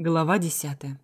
Глава десятая.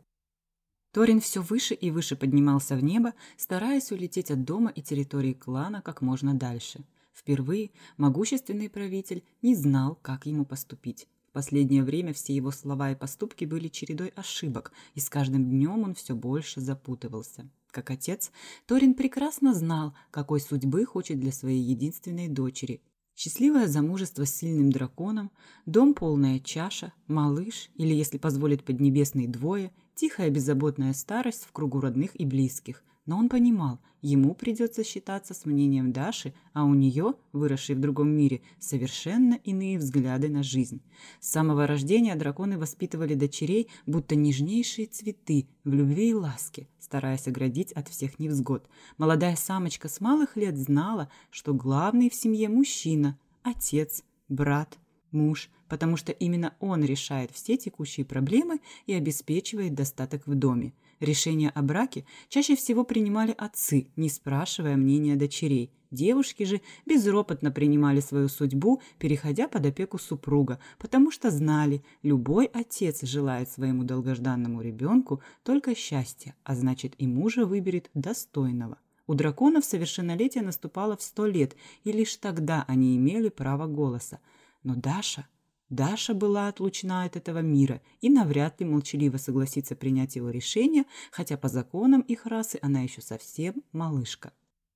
Торин все выше и выше поднимался в небо, стараясь улететь от дома и территории клана как можно дальше. Впервые могущественный правитель не знал, как ему поступить. В последнее время все его слова и поступки были чередой ошибок, и с каждым днем он все больше запутывался. Как отец, Торин прекрасно знал, какой судьбы хочет для своей единственной дочери – Счастливое замужество с сильным драконом, дом полная чаша, малыш, или, если позволит поднебесные двое, тихая беззаботная старость в кругу родных и близких. Но он понимал, ему придется считаться с мнением Даши, а у нее, выросшей в другом мире, совершенно иные взгляды на жизнь. С самого рождения драконы воспитывали дочерей, будто нежнейшие цветы, в любви и ласке, стараясь оградить от всех невзгод. Молодая самочка с малых лет знала, что главный в семье мужчина, отец, брат, муж, потому что именно он решает все текущие проблемы и обеспечивает достаток в доме. Решения о браке чаще всего принимали отцы, не спрашивая мнения дочерей. Девушки же безропотно принимали свою судьбу, переходя под опеку супруга, потому что знали, любой отец желает своему долгожданному ребенку только счастья, а значит и мужа выберет достойного. У драконов совершеннолетие наступало в сто лет, и лишь тогда они имели право голоса. Но Даша... Даша была отлучена от этого мира и навряд ли молчаливо согласится принять его решение, хотя по законам их расы она еще совсем малышка.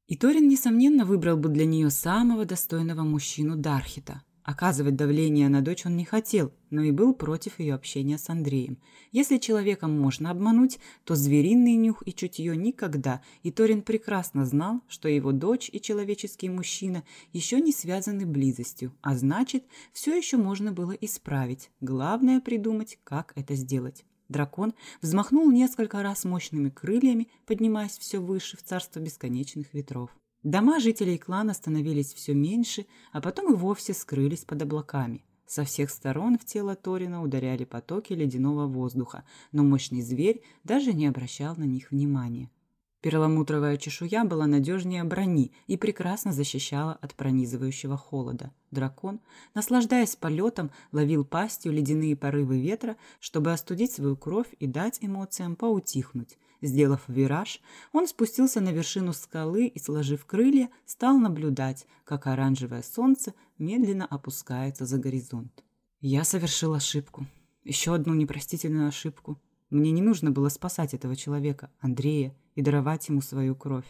И Торин, несомненно, выбрал бы для нее самого достойного мужчину Дархита. Оказывать давление на дочь он не хотел, но и был против ее общения с Андреем. Если человека можно обмануть, то звериный нюх и чутье никогда, и Торин прекрасно знал, что его дочь и человеческий мужчина еще не связаны близостью, а значит, все еще можно было исправить. Главное придумать, как это сделать. Дракон взмахнул несколько раз мощными крыльями, поднимаясь все выше в царство бесконечных ветров. Дома жителей клана становились все меньше, а потом и вовсе скрылись под облаками. Со всех сторон в тело Торина ударяли потоки ледяного воздуха, но мощный зверь даже не обращал на них внимания. Перламутровая чешуя была надежнее брони и прекрасно защищала от пронизывающего холода. Дракон, наслаждаясь полетом, ловил пастью ледяные порывы ветра, чтобы остудить свою кровь и дать эмоциям поутихнуть. Сделав вираж, он спустился на вершину скалы и, сложив крылья, стал наблюдать, как оранжевое солнце медленно опускается за горизонт. Я совершил ошибку. Еще одну непростительную ошибку. Мне не нужно было спасать этого человека, Андрея, и даровать ему свою кровь.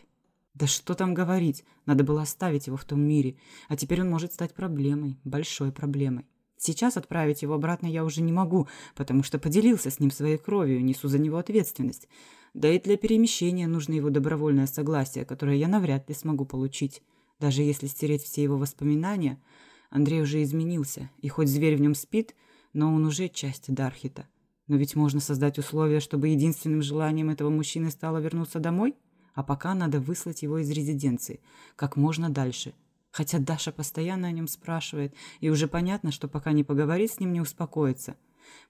Да что там говорить, надо было оставить его в том мире, а теперь он может стать проблемой, большой проблемой. Сейчас отправить его обратно я уже не могу, потому что поделился с ним своей кровью, несу за него ответственность. Да и для перемещения нужно его добровольное согласие, которое я навряд ли смогу получить. Даже если стереть все его воспоминания, Андрей уже изменился, и хоть зверь в нем спит, но он уже часть Дархита. Но ведь можно создать условия, чтобы единственным желанием этого мужчины стало вернуться домой? А пока надо выслать его из резиденции, как можно дальше. Хотя Даша постоянно о нем спрашивает, и уже понятно, что пока не поговорит с ним, не успокоится.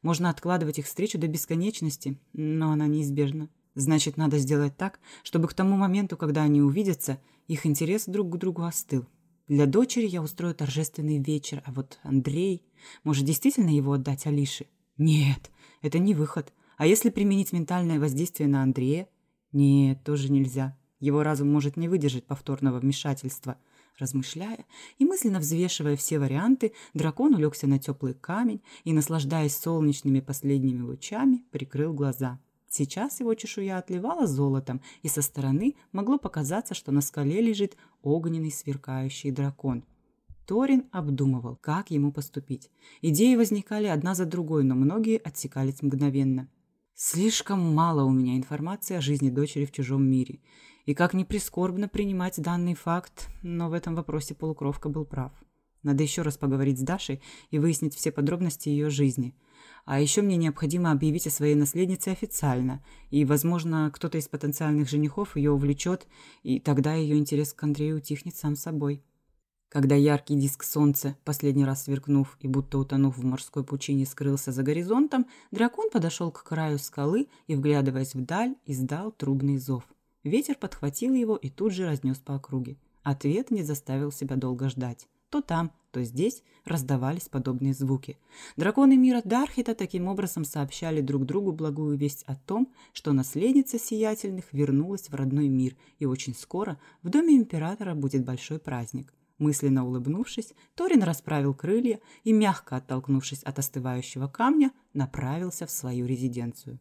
Можно откладывать их встречу до бесконечности, но она неизбежна. Значит, надо сделать так, чтобы к тому моменту, когда они увидятся, их интерес друг к другу остыл. Для дочери я устрою торжественный вечер, а вот Андрей... Может, действительно его отдать Алише? Нет, это не выход. А если применить ментальное воздействие на Андрея? Нет, тоже нельзя. Его разум может не выдержать повторного вмешательства. Размышляя и мысленно взвешивая все варианты, дракон улегся на теплый камень и, наслаждаясь солнечными последними лучами, прикрыл глаза. Сейчас его чешуя отливала золотом, и со стороны могло показаться, что на скале лежит огненный сверкающий дракон – Торин обдумывал, как ему поступить. Идеи возникали одна за другой, но многие отсекались мгновенно. Слишком мало у меня информации о жизни дочери в чужом мире. И как ни прискорбно принимать данный факт, но в этом вопросе полукровка был прав. Надо еще раз поговорить с Дашей и выяснить все подробности ее жизни. А еще мне необходимо объявить о своей наследнице официально, и, возможно, кто-то из потенциальных женихов ее увлечет, и тогда ее интерес к Андрею утихнет сам собой. Когда яркий диск солнца, последний раз сверкнув и будто утонув в морской пучине, скрылся за горизонтом, дракон подошел к краю скалы и, вглядываясь вдаль, издал трубный зов. Ветер подхватил его и тут же разнес по округе. Ответ не заставил себя долго ждать. То там, то здесь раздавались подобные звуки. Драконы мира Дархита таким образом сообщали друг другу благую весть о том, что наследница сиятельных вернулась в родной мир, и очень скоро в доме императора будет большой праздник. Мысленно улыбнувшись, Торин расправил крылья и, мягко оттолкнувшись от остывающего камня, направился в свою резиденцию.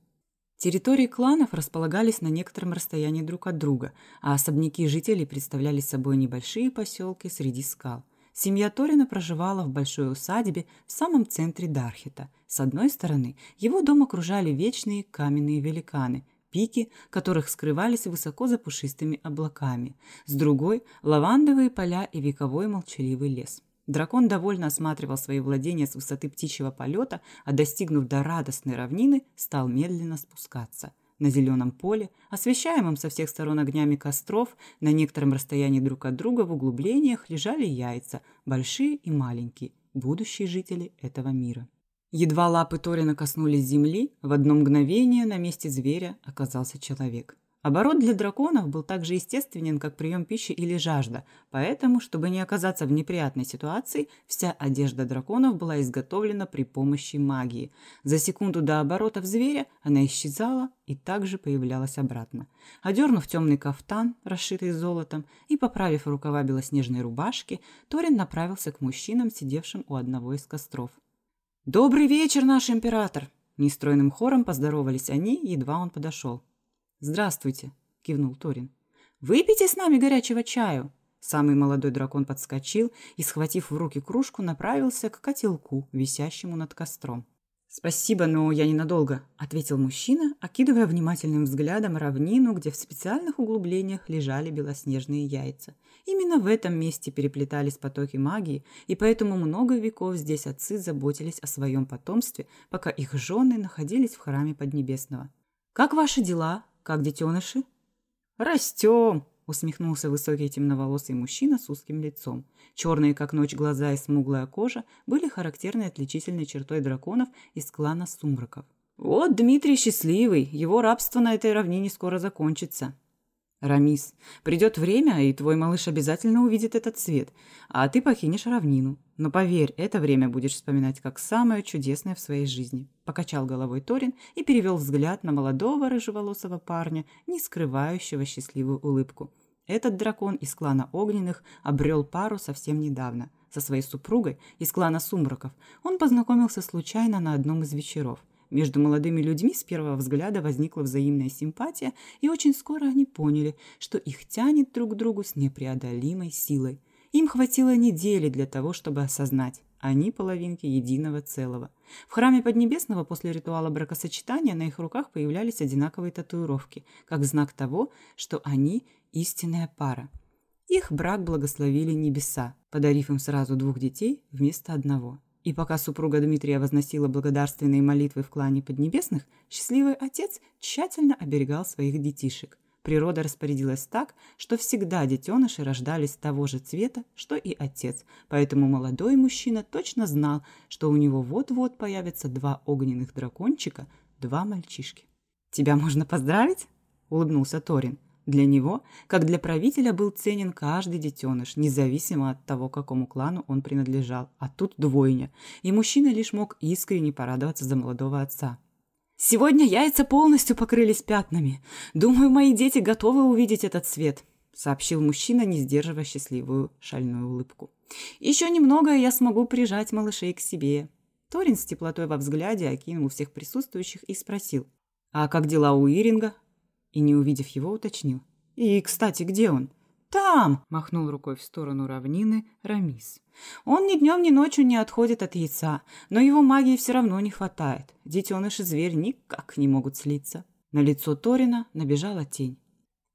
Территории кланов располагались на некотором расстоянии друг от друга, а особняки жителей представляли собой небольшие поселки среди скал. Семья Торина проживала в большой усадьбе в самом центре Дархита. С одной стороны, его дом окружали вечные каменные великаны – пики, которых скрывались высоко за пушистыми облаками. С другой – лавандовые поля и вековой молчаливый лес. Дракон довольно осматривал свои владения с высоты птичьего полета, а достигнув до радостной равнины, стал медленно спускаться. На зеленом поле, освещаемом со всех сторон огнями костров, на некотором расстоянии друг от друга в углублениях лежали яйца, большие и маленькие, будущие жители этого мира. Едва лапы Торина коснулись земли, в одно мгновение на месте зверя оказался человек. Оборот для драконов был так же естественен, как прием пищи или жажда, поэтому, чтобы не оказаться в неприятной ситуации, вся одежда драконов была изготовлена при помощи магии. За секунду до оборотов зверя она исчезала и также появлялась обратно. Одернув темный кафтан, расшитый золотом, и поправив рукава белоснежной рубашки, Торин направился к мужчинам, сидевшим у одного из костров. «Добрый вечер, наш император!» Нестройным хором поздоровались они, едва он подошел. «Здравствуйте!» – кивнул Торин. «Выпейте с нами горячего чаю!» Самый молодой дракон подскочил и, схватив в руки кружку, направился к котелку, висящему над костром. «Спасибо, но я ненадолго», — ответил мужчина, окидывая внимательным взглядом равнину, где в специальных углублениях лежали белоснежные яйца. Именно в этом месте переплетались потоки магии, и поэтому много веков здесь отцы заботились о своем потомстве, пока их жены находились в храме Поднебесного. «Как ваши дела? Как детеныши?» «Растем!» усмехнулся высокий темноволосый мужчина с узким лицом. Черные, как ночь, глаза и смуглая кожа были характерной отличительной чертой драконов из клана сумраков. «Вот Дмитрий счастливый, его рабство на этой равнине скоро закончится». «Рамис, придет время, и твой малыш обязательно увидит этот цвет, а ты покинешь равнину. Но поверь, это время будешь вспоминать как самое чудесное в своей жизни», – покачал головой Торин и перевел взгляд на молодого рыжеволосого парня, не скрывающего счастливую улыбку. Этот дракон из клана Огненных обрел пару совсем недавно. Со своей супругой из клана Сумраков он познакомился случайно на одном из вечеров. Между молодыми людьми с первого взгляда возникла взаимная симпатия, и очень скоро они поняли, что их тянет друг к другу с непреодолимой силой. Им хватило недели для того, чтобы осознать. Они половинки единого целого. В храме Поднебесного после ритуала бракосочетания на их руках появлялись одинаковые татуировки, как знак того, что они истинная пара. Их брак благословили небеса, подарив им сразу двух детей вместо одного. И пока супруга Дмитрия возносила благодарственные молитвы в клане Поднебесных, счастливый отец тщательно оберегал своих детишек. Природа распорядилась так, что всегда детеныши рождались того же цвета, что и отец, поэтому молодой мужчина точно знал, что у него вот-вот появятся два огненных дракончика, два мальчишки. «Тебя можно поздравить?» – улыбнулся Торин. Для него, как для правителя, был ценен каждый детеныш, независимо от того, какому клану он принадлежал. А тут двойня. И мужчина лишь мог искренне порадоваться за молодого отца. «Сегодня яйца полностью покрылись пятнами. Думаю, мои дети готовы увидеть этот свет», — сообщил мужчина, не сдерживая счастливую шальную улыбку. «Еще немного, и я смогу прижать малышей к себе». Торин с теплотой во взгляде окинул всех присутствующих и спросил. «А как дела у Иринга?» И, не увидев его, уточнил. «И, кстати, где он?» «Там!» – махнул рукой в сторону равнины Рамис. «Он ни днем, ни ночью не отходит от яйца, но его магии все равно не хватает. Детеныш и зверь никак не могут слиться». На лицо Торина набежала тень.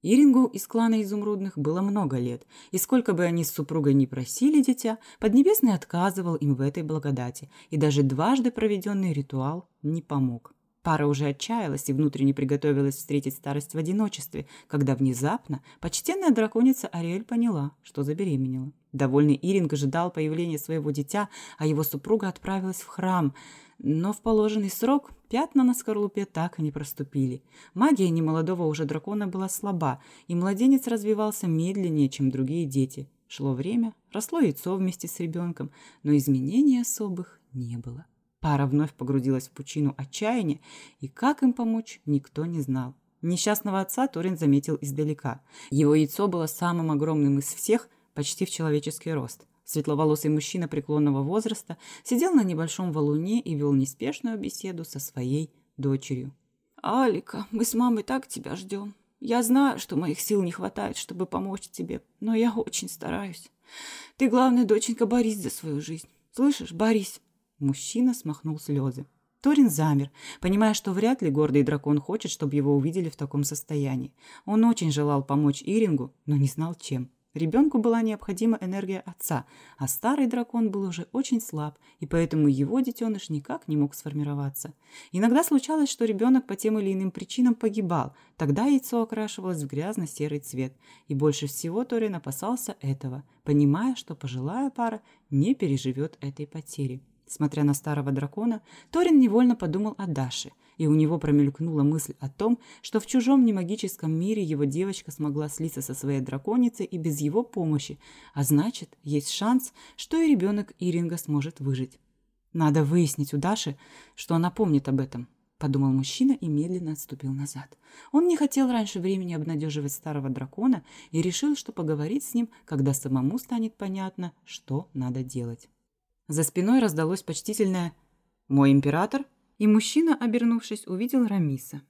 Ирингу из клана Изумрудных было много лет, и сколько бы они с супругой не просили дитя, Поднебесный отказывал им в этой благодати, и даже дважды проведенный ритуал не помог. Пара уже отчаялась и внутренне приготовилась встретить старость в одиночестве, когда внезапно почтенная драконица Ариэль поняла, что забеременела. Довольный Иринг ожидал появления своего дитя, а его супруга отправилась в храм. Но в положенный срок пятна на скорлупе так и не проступили. Магия немолодого уже дракона была слаба, и младенец развивался медленнее, чем другие дети. Шло время, росло яйцо вместе с ребенком, но изменений особых не было. Пара вновь погрузилась в пучину отчаяния, и как им помочь, никто не знал. Несчастного отца Торин заметил издалека. Его яйцо было самым огромным из всех, почти в человеческий рост. Светловолосый мужчина преклонного возраста сидел на небольшом валуне и вел неспешную беседу со своей дочерью. «Алика, мы с мамой так тебя ждем. Я знаю, что моих сил не хватает, чтобы помочь тебе, но я очень стараюсь. Ты, главное, доченька, борись за свою жизнь. Слышишь, борись!» Мужчина смахнул слезы. Торин замер, понимая, что вряд ли гордый дракон хочет, чтобы его увидели в таком состоянии. Он очень желал помочь Ирингу, но не знал чем. Ребенку была необходима энергия отца, а старый дракон был уже очень слаб, и поэтому его детеныш никак не мог сформироваться. Иногда случалось, что ребенок по тем или иным причинам погибал, тогда яйцо окрашивалось в грязно-серый цвет, и больше всего Торин опасался этого, понимая, что пожилая пара не переживет этой потери. Смотря на старого дракона, Торин невольно подумал о Даше, и у него промелькнула мысль о том, что в чужом немагическом мире его девочка смогла слиться со своей драконицей и без его помощи, а значит, есть шанс, что и ребенок Иринга сможет выжить. Надо выяснить у Даши, что она помнит об этом, подумал мужчина и медленно отступил назад. Он не хотел раньше времени обнадеживать старого дракона и решил, что поговорить с ним, когда самому станет понятно, что надо делать. За спиной раздалось почтительное «Мой император?» и мужчина, обернувшись, увидел Рамиса.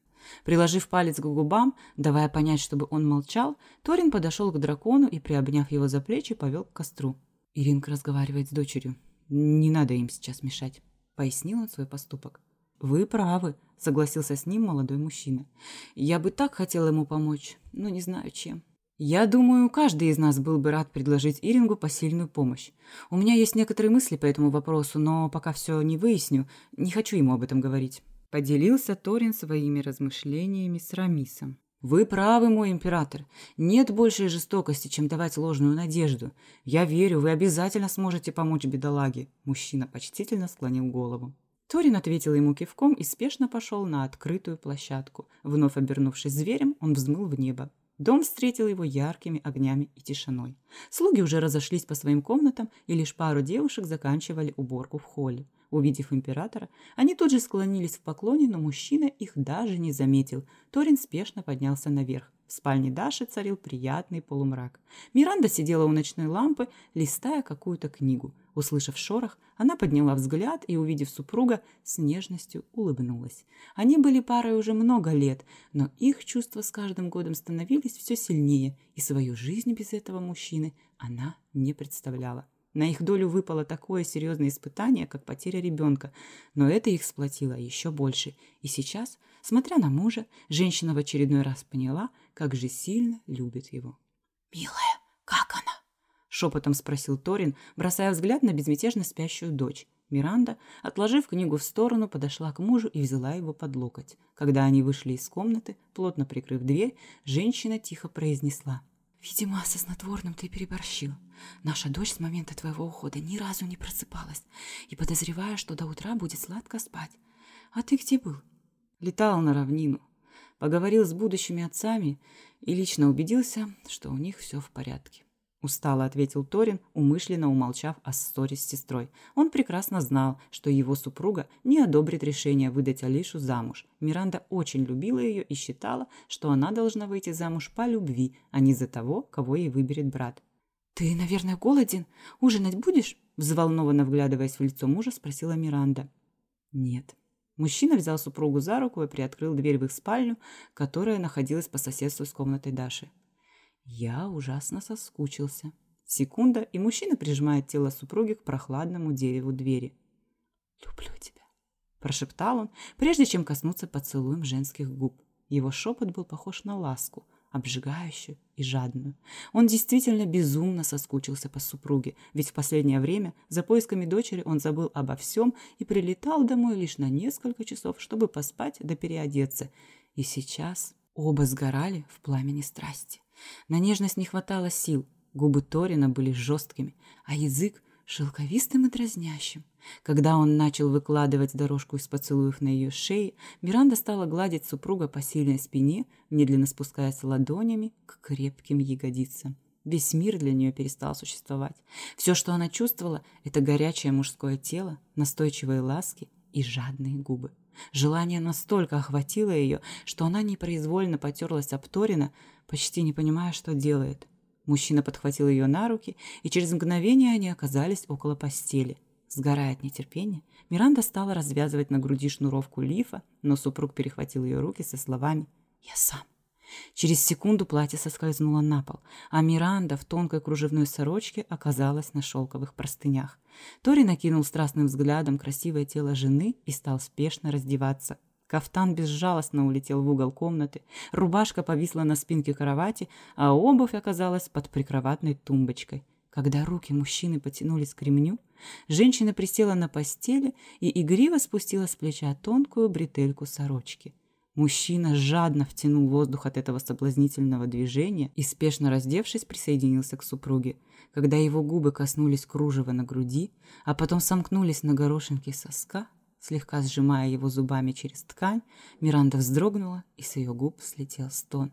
Приложив палец к губам, давая понять, чтобы он молчал, Торин подошел к дракону и, приобняв его за плечи, повел к костру. Иринка разговаривает с дочерью. «Не надо им сейчас мешать», — пояснил он свой поступок. «Вы правы», — согласился с ним молодой мужчина. «Я бы так хотел ему помочь, но не знаю чем». Я думаю, каждый из нас был бы рад предложить Ирингу посильную помощь. У меня есть некоторые мысли по этому вопросу, но пока все не выясню, не хочу ему об этом говорить. Поделился Торин своими размышлениями с Рамисом. «Вы правы, мой император. Нет большей жестокости, чем давать ложную надежду. Я верю, вы обязательно сможете помочь бедолаге». Мужчина почтительно склонил голову. Торин ответил ему кивком и спешно пошел на открытую площадку. Вновь обернувшись зверем, он взмыл в небо. Дом встретил его яркими огнями и тишиной. Слуги уже разошлись по своим комнатам, и лишь пару девушек заканчивали уборку в холле. Увидев императора, они тут же склонились в поклоне, но мужчина их даже не заметил. Торин спешно поднялся наверх. В спальне Даши царил приятный полумрак. Миранда сидела у ночной лампы, листая какую-то книгу. Услышав шорох, она подняла взгляд и, увидев супруга, с нежностью улыбнулась. Они были парой уже много лет, но их чувства с каждым годом становились все сильнее, и свою жизнь без этого мужчины она не представляла. На их долю выпало такое серьезное испытание, как потеря ребенка, но это их сплотило еще больше. И сейчас, смотря на мужа, женщина в очередной раз поняла, как же сильно любит его. «Милая, как она?» – шепотом спросил Торин, бросая взгляд на безмятежно спящую дочь. Миранда, отложив книгу в сторону, подошла к мужу и взяла его под локоть. Когда они вышли из комнаты, плотно прикрыв дверь, женщина тихо произнесла – Видимо, со снотворным ты переборщил. Наша дочь с момента твоего ухода ни разу не просыпалась и подозреваю, что до утра будет сладко спать. А ты где был? Летал на равнину. Поговорил с будущими отцами и лично убедился, что у них все в порядке. Устало ответил Торин, умышленно умолчав о ссоре с сестрой. Он прекрасно знал, что его супруга не одобрит решение выдать Алишу замуж. Миранда очень любила ее и считала, что она должна выйти замуж по любви, а не за того, кого ей выберет брат. «Ты, наверное, голоден? Ужинать будешь?» Взволнованно вглядываясь в лицо мужа, спросила Миранда. «Нет». Мужчина взял супругу за руку и приоткрыл дверь в их спальню, которая находилась по соседству с комнатой Даши. Я ужасно соскучился. Секунда, и мужчина прижимает тело супруги к прохладному дереву двери. «Люблю тебя», – прошептал он, прежде чем коснуться поцелуем женских губ. Его шепот был похож на ласку, обжигающую и жадную. Он действительно безумно соскучился по супруге, ведь в последнее время за поисками дочери он забыл обо всем и прилетал домой лишь на несколько часов, чтобы поспать да переодеться. И сейчас оба сгорали в пламени страсти. На нежность не хватало сил, губы Торина были жесткими, а язык шелковистым и дразнящим. Когда он начал выкладывать дорожку из поцелуев на ее шее, Миранда стала гладить супруга по сильной спине, медленно спускаясь ладонями к крепким ягодицам. Весь мир для нее перестал существовать. Все, что она чувствовала, это горячее мужское тело, настойчивые ласки и жадные губы. Желание настолько охватило ее, что она непроизвольно потерлась об Торина, почти не понимая, что делает. Мужчина подхватил ее на руки, и через мгновение они оказались около постели. Сгорая от нетерпения, Миранда стала развязывать на груди шнуровку лифа, но супруг перехватил ее руки со словами «Я сам». Через секунду платье соскользнуло на пол, а Миранда в тонкой кружевной сорочке оказалась на шелковых простынях. Тори накинул страстным взглядом красивое тело жены и стал спешно раздеваться. Кафтан безжалостно улетел в угол комнаты, рубашка повисла на спинке кровати, а обувь оказалась под прикроватной тумбочкой. Когда руки мужчины потянулись к ремню, женщина присела на постели и игриво спустила с плеча тонкую бретельку сорочки. Мужчина жадно втянул воздух от этого соблазнительного движения и, спешно раздевшись, присоединился к супруге. Когда его губы коснулись кружева на груди, а потом сомкнулись на горошинке соска, слегка сжимая его зубами через ткань, Миранда вздрогнула, и с ее губ слетел стон.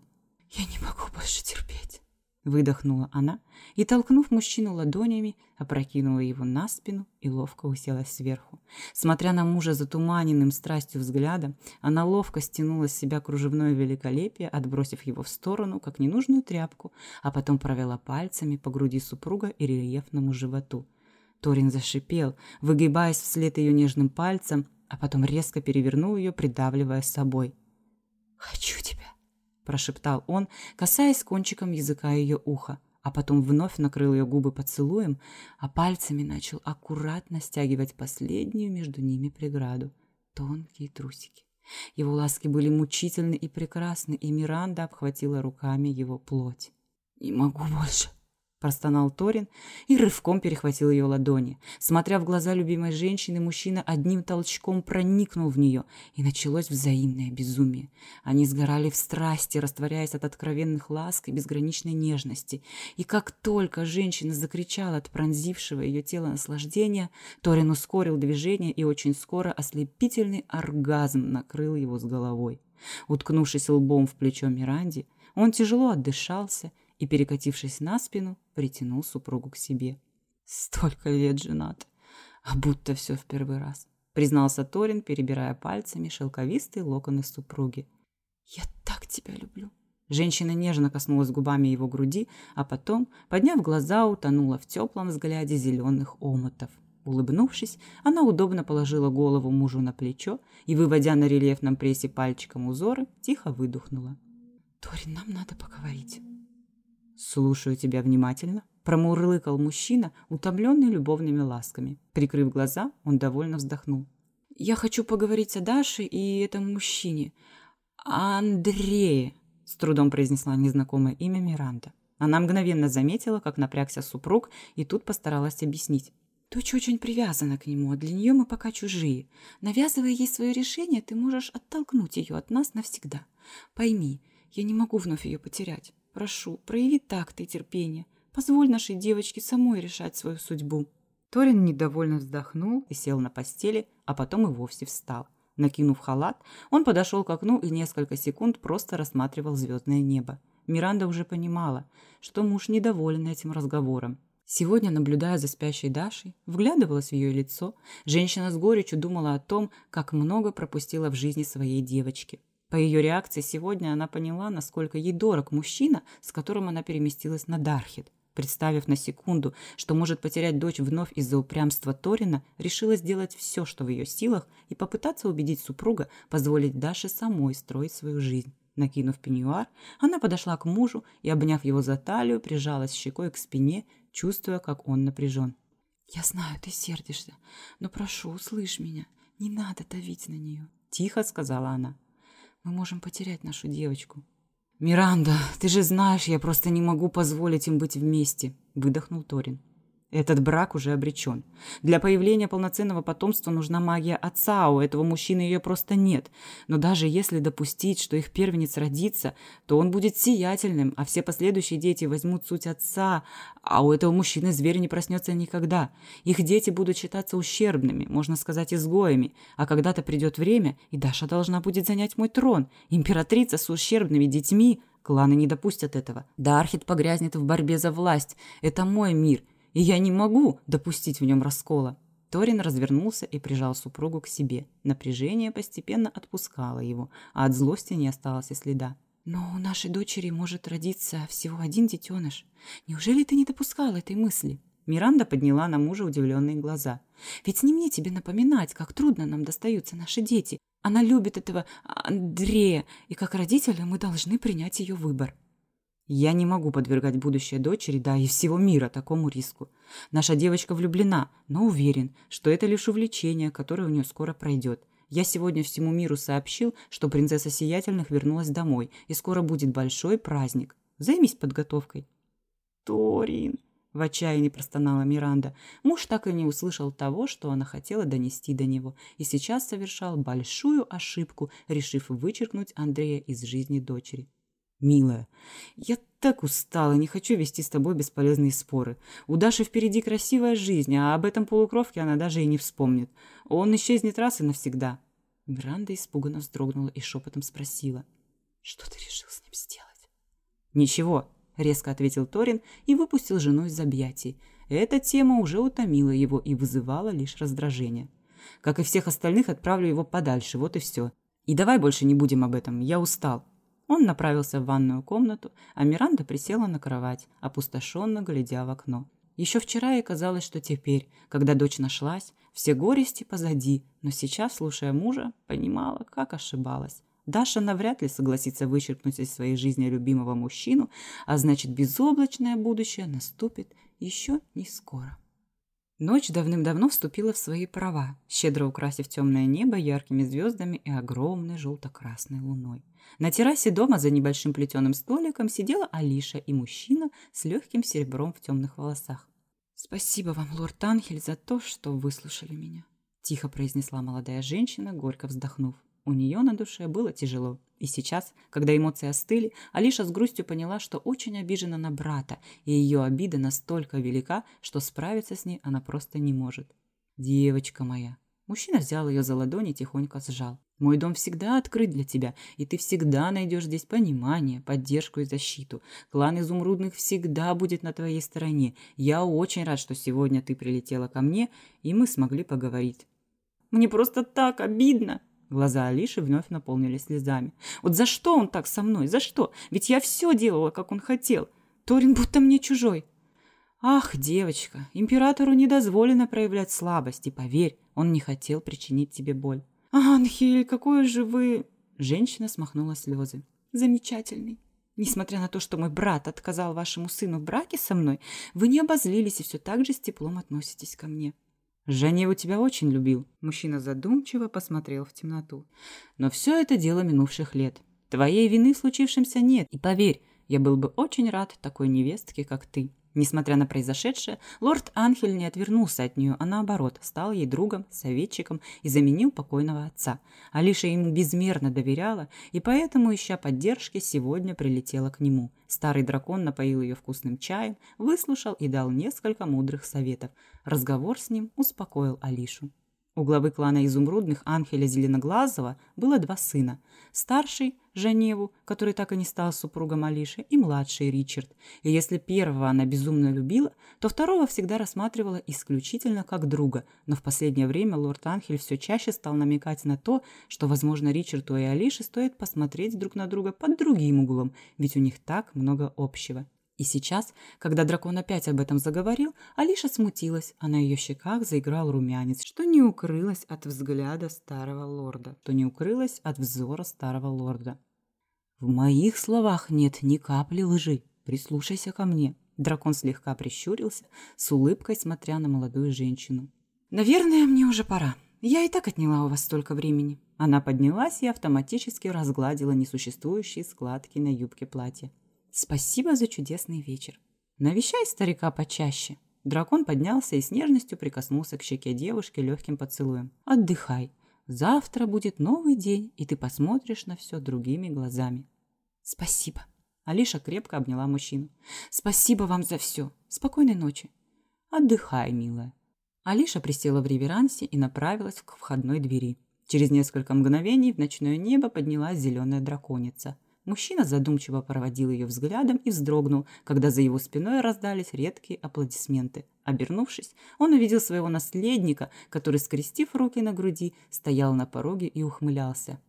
«Я не могу больше терпеть!» Выдохнула она и, толкнув мужчину ладонями, опрокинула его на спину и ловко уселась сверху. Смотря на мужа затуманенным страстью взглядом, она ловко стянула с себя кружевное великолепие, отбросив его в сторону, как ненужную тряпку, а потом провела пальцами по груди супруга и рельефному животу. Торин зашипел, выгибаясь вслед ее нежным пальцем, а потом резко перевернул ее, придавливая с собой. «Хочу тебя!» прошептал он, касаясь кончиком языка ее уха, а потом вновь накрыл ее губы поцелуем, а пальцами начал аккуратно стягивать последнюю между ними преграду — тонкие трусики. Его ласки были мучительны и прекрасны, и Миранда обхватила руками его плоть. «Не могу больше», простонал Торин и рывком перехватил ее ладони. Смотря в глаза любимой женщины, мужчина одним толчком проникнул в нее, и началось взаимное безумие. Они сгорали в страсти, растворяясь от откровенных ласк и безграничной нежности. И как только женщина закричала от пронзившего ее тело наслаждения, Торин ускорил движение, и очень скоро ослепительный оргазм накрыл его с головой. Уткнувшись лбом в плечо Миранди, он тяжело отдышался и, перекатившись на спину, притянул супругу к себе. «Столько лет женат, а будто все в первый раз», признался Торин, перебирая пальцами шелковистые локоны супруги. «Я так тебя люблю». Женщина нежно коснулась губами его груди, а потом, подняв глаза, утонула в теплом взгляде зеленых омутов. Улыбнувшись, она удобно положила голову мужу на плечо и, выводя на рельефном прессе пальчиком узоры, тихо выдохнула. «Торин, нам надо поговорить». «Слушаю тебя внимательно», — промурлыкал мужчина, утомленный любовными ласками. Прикрыв глаза, он довольно вздохнул. «Я хочу поговорить о Даше и этом мужчине. Андрее», — с трудом произнесла незнакомое имя Миранда. Она мгновенно заметила, как напрягся супруг, и тут постаралась объяснить. Дочь очень привязана к нему, а для нее мы пока чужие. Навязывая ей свое решение, ты можешь оттолкнуть ее от нас навсегда. Пойми, я не могу вновь ее потерять. Прошу, прояви такт и терпение. Позволь нашей девочке самой решать свою судьбу». Торин недовольно вздохнул и сел на постели, а потом и вовсе встал. Накинув халат, он подошел к окну и несколько секунд просто рассматривал звездное небо. Миранда уже понимала, что муж недоволен этим разговором. Сегодня, наблюдая за спящей Дашей, вглядывалась в ее лицо, женщина с горечью думала о том, как много пропустила в жизни своей девочки. По ее реакции сегодня она поняла, насколько ей дорог мужчина, с которым она переместилась на Дархит. Представив на секунду, что может потерять дочь вновь из-за упрямства Торина, решила сделать все, что в ее силах, и попытаться убедить супруга позволить Даше самой строить свою жизнь. Накинув пеньюар, она подошла к мужу и, обняв его за талию, прижалась щекой к спине, чувствуя, как он напряжен. «Я знаю, ты сердишься, но прошу, услышь меня. Не надо давить на нее», — тихо сказала она. Мы можем потерять нашу девочку. «Миранда, ты же знаешь, я просто не могу позволить им быть вместе», — выдохнул Торин. Этот брак уже обречен. Для появления полноценного потомства нужна магия отца, а у этого мужчины ее просто нет. Но даже если допустить, что их первенец родится, то он будет сиятельным, а все последующие дети возьмут суть отца, а у этого мужчины зверь не проснется никогда. Их дети будут считаться ущербными, можно сказать, изгоями, а когда-то придет время, и Даша должна будет занять мой трон. Императрица с ущербными детьми, Кланы не допустят этого. Дархит погрязнет в борьбе за власть. Это мой мир, и я не могу допустить в нем раскола. Торин развернулся и прижал супругу к себе. Напряжение постепенно отпускало его, а от злости не осталось и следа. «Но у нашей дочери может родиться всего один детеныш. Неужели ты не допускал этой мысли?» Миранда подняла на мужа удивленные глаза. «Ведь не мне тебе напоминать, как трудно нам достаются наши дети. Она любит этого Андрея, и как родители мы должны принять ее выбор». Я не могу подвергать будущее дочери, да и всего мира такому риску. Наша девочка влюблена, но уверен, что это лишь увлечение, которое у нее скоро пройдет. Я сегодня всему миру сообщил, что принцесса Сиятельных вернулась домой, и скоро будет большой праздник. Займись подготовкой. Торин, в отчаянии простонала Миранда. Муж так и не услышал того, что она хотела донести до него, и сейчас совершал большую ошибку, решив вычеркнуть Андрея из жизни дочери. «Милая, я так устала, не хочу вести с тобой бесполезные споры. У Даши впереди красивая жизнь, а об этом полукровке она даже и не вспомнит. Он исчезнет раз и навсегда». Миранда испуганно вздрогнула и шепотом спросила. «Что ты решил с ним сделать?» «Ничего», — резко ответил Торин и выпустил жену из объятий. Эта тема уже утомила его и вызывала лишь раздражение. Как и всех остальных, отправлю его подальше, вот и все. И давай больше не будем об этом, я устал. Он направился в ванную комнату, а Миранда присела на кровать, опустошенно глядя в окно. Еще вчера ей казалось, что теперь, когда дочь нашлась, все горести позади, но сейчас, слушая мужа, понимала, как ошибалась. Даша навряд ли согласится вычеркнуть из своей жизни любимого мужчину, а значит, безоблачное будущее наступит еще не скоро. Ночь давным-давно вступила в свои права, щедро украсив темное небо яркими звездами и огромной желто-красной луной. На террасе дома за небольшим плетеным столиком сидела Алиша и мужчина с легким серебром в темных волосах. «Спасибо вам, лорд Анхель, за то, что выслушали меня», – тихо произнесла молодая женщина, горько вздохнув. У нее на душе было тяжело. И сейчас, когда эмоции остыли, Алиша с грустью поняла, что очень обижена на брата, и ее обида настолько велика, что справиться с ней она просто не может. «Девочка моя!» Мужчина взял ее за ладони и тихонько сжал. Мой дом всегда открыт для тебя, и ты всегда найдешь здесь понимание, поддержку и защиту. Клан Изумрудных всегда будет на твоей стороне. Я очень рад, что сегодня ты прилетела ко мне, и мы смогли поговорить. Мне просто так обидно. Глаза Алиши вновь наполнились слезами. Вот за что он так со мной? За что? Ведь я все делала, как он хотел. Торин будто мне чужой. Ах, девочка, императору не дозволено проявлять слабость, и поверь, он не хотел причинить тебе боль. «Анхель, какой же вы...» Женщина смахнула слезы. «Замечательный. Несмотря на то, что мой брат отказал вашему сыну в браке со мной, вы не обозлились и все так же с теплом относитесь ко мне». «Женя тебя очень любил». Мужчина задумчиво посмотрел в темноту. «Но все это дело минувших лет. Твоей вины в случившемся нет. И поверь, я был бы очень рад такой невестке, как ты». Несмотря на произошедшее, лорд Анхель не отвернулся от нее, а наоборот, стал ей другом, советчиком и заменил покойного отца. Алиша ему безмерно доверяла, и поэтому, ища поддержки, сегодня прилетела к нему. Старый дракон напоил ее вкусным чаем, выслушал и дал несколько мудрых советов. Разговор с ним успокоил Алишу. У главы клана Изумрудных Анхеля Зеленоглазого было два сына. Старший – Женеву, который так и не стал супругом Алиши, и младший Ричард. И если первого она безумно любила, то второго всегда рассматривала исключительно как друга. Но в последнее время лорд Анхель все чаще стал намекать на то, что, возможно, Ричарду и Алише стоит посмотреть друг на друга под другим углом, ведь у них так много общего. И сейчас, когда дракон опять об этом заговорил, Алиша смутилась, а на ее щеках заиграл румянец, что не укрылось от взгляда старого лорда, то не укрылось от взора старого лорда. «В моих словах нет ни капли лжи. Прислушайся ко мне». Дракон слегка прищурился, с улыбкой смотря на молодую женщину. «Наверное, мне уже пора. Я и так отняла у вас столько времени». Она поднялась и автоматически разгладила несуществующие складки на юбке платья. Спасибо за чудесный вечер. Навещай старика почаще. Дракон поднялся и с нежностью прикоснулся к щеке девушки легким поцелуем. Отдыхай. Завтра будет новый день, и ты посмотришь на все другими глазами. Спасибо. Алиша крепко обняла мужчину. Спасибо вам за все. Спокойной ночи. Отдыхай, милая. Алиша присела в реверансе и направилась к входной двери. Через несколько мгновений в ночное небо поднялась зеленая драконица – Мужчина задумчиво проводил ее взглядом и вздрогнул, когда за его спиной раздались редкие аплодисменты. Обернувшись, он увидел своего наследника, который, скрестив руки на груди, стоял на пороге и ухмылялся.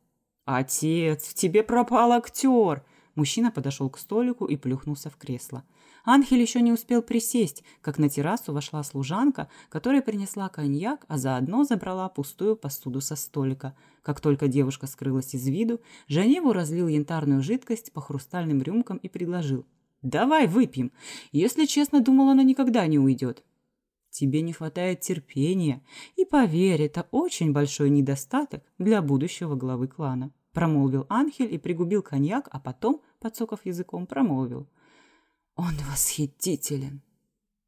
«Отец, в тебе пропал актер!» Мужчина подошел к столику и плюхнулся в кресло. Анхель еще не успел присесть, как на террасу вошла служанка, которая принесла коньяк, а заодно забрала пустую посуду со столика. Как только девушка скрылась из виду, Женеву разлил янтарную жидкость по хрустальным рюмкам и предложил. «Давай выпьем. Если честно, думал, она никогда не уйдет». «Тебе не хватает терпения. И поверь, это очень большой недостаток для будущего главы клана», промолвил Анхель и пригубил коньяк, а потом, подсоков языком, промолвил – он восхитителен.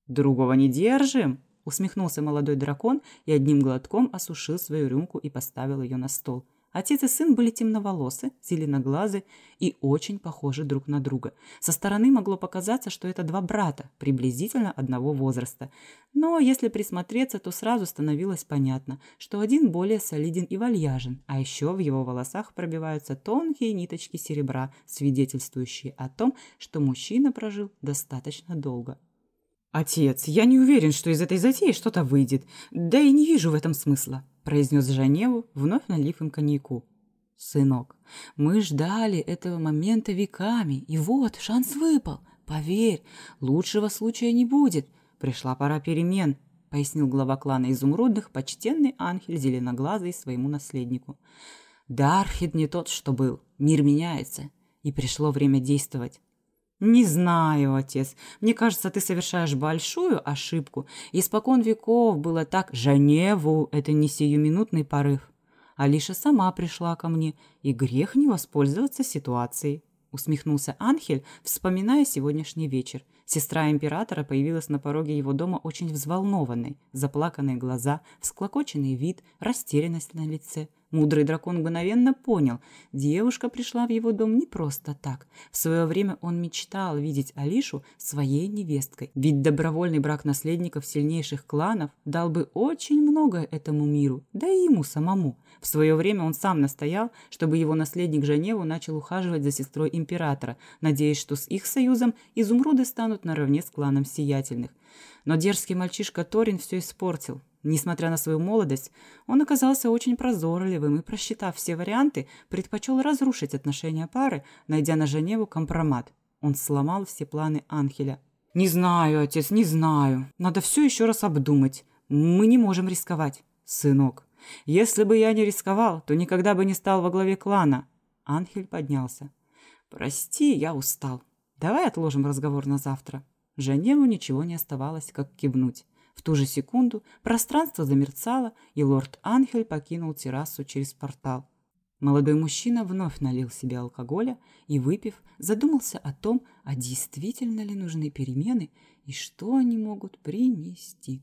Другого не держим, усмехнулся молодой дракон и одним глотком осушил свою рюмку и поставил ее на стол. Отец и сын были темноволосы, зеленоглазы и очень похожи друг на друга. Со стороны могло показаться, что это два брата, приблизительно одного возраста. Но если присмотреться, то сразу становилось понятно, что один более солиден и вальяжен, а еще в его волосах пробиваются тонкие ниточки серебра, свидетельствующие о том, что мужчина прожил достаточно долго. «Отец, я не уверен, что из этой затеи что-то выйдет, да и не вижу в этом смысла», произнес Жаневу, вновь налив им коньяку. «Сынок, мы ждали этого момента веками, и вот шанс выпал. Поверь, лучшего случая не будет. Пришла пора перемен», пояснил глава клана изумрудных, почтенный ангель зеленоглазый своему наследнику. «Дархид не тот, что был. Мир меняется, и пришло время действовать. «Не знаю, отец. Мне кажется, ты совершаешь большую ошибку. Испокон веков было так. Женеву – это не сиюминутный порыв. Алиша сама пришла ко мне, и грех не воспользоваться ситуацией». Усмехнулся Анхель, вспоминая сегодняшний вечер. Сестра императора появилась на пороге его дома очень взволнованной. Заплаканные глаза, всклокоченный вид, растерянность на лице – Мудрый дракон мгновенно понял, девушка пришла в его дом не просто так. В свое время он мечтал видеть Алишу своей невесткой, ведь добровольный брак наследников сильнейших кланов дал бы очень много этому миру, да и ему самому. В свое время он сам настоял, чтобы его наследник Женеву начал ухаживать за сестрой императора, надеясь, что с их союзом изумруды станут наравне с кланом сиятельных. Но дерзкий мальчишка Торин все испортил. Несмотря на свою молодость, он оказался очень прозорливым и, просчитав все варианты, предпочел разрушить отношения пары, найдя на Женеву компромат. Он сломал все планы Анхеля. «Не знаю, отец, не знаю. Надо все еще раз обдумать. Мы не можем рисковать. Сынок, если бы я не рисковал, то никогда бы не стал во главе клана». Анхель поднялся. «Прости, я устал. Давай отложим разговор на завтра». Женеву ничего не оставалось, как кивнуть. В ту же секунду пространство замерцало, и лорд Анхель покинул террасу через портал. Молодой мужчина вновь налил себе алкоголя и, выпив, задумался о том, а действительно ли нужны перемены и что они могут принести.